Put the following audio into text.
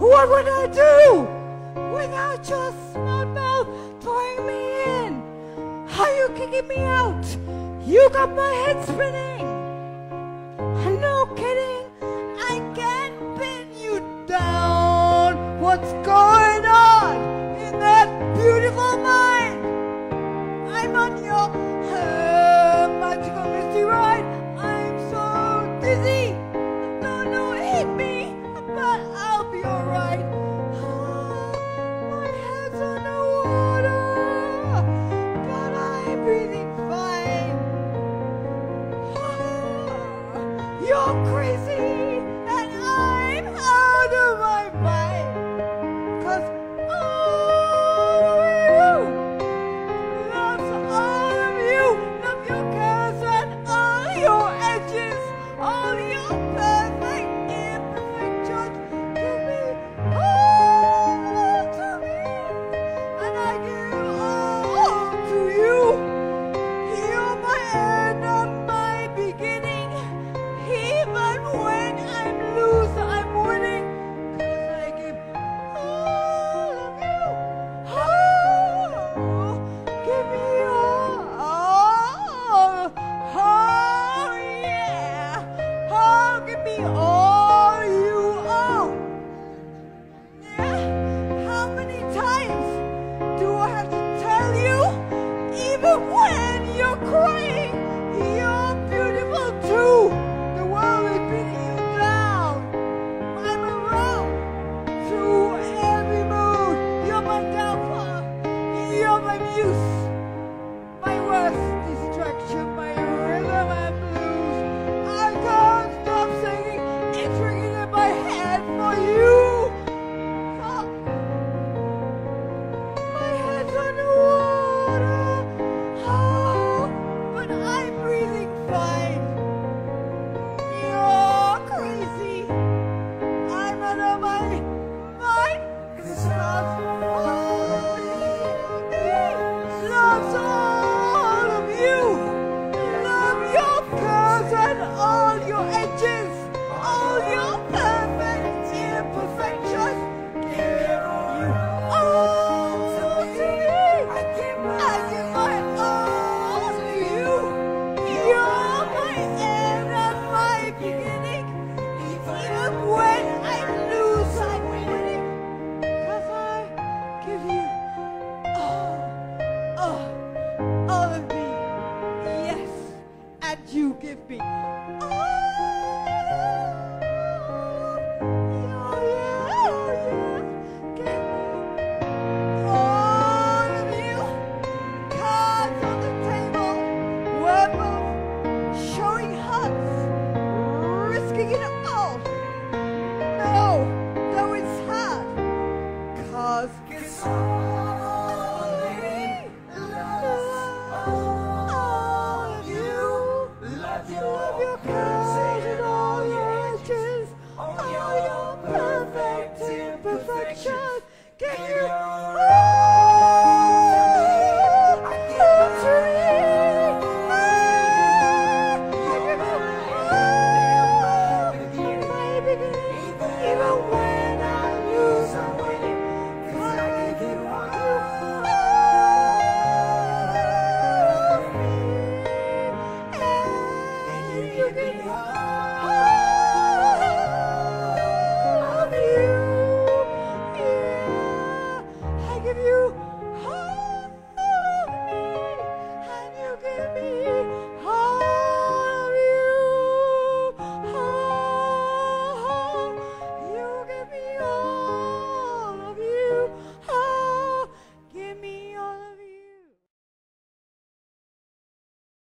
What would I do without your smart mouth throwing me in? How you kicking me out? You got my head spinning. No kidding, I can't pin you down. What's going on in that beautiful mind? I'm on your uh, magical mystery ride. I'm so dizzy. us. Get here!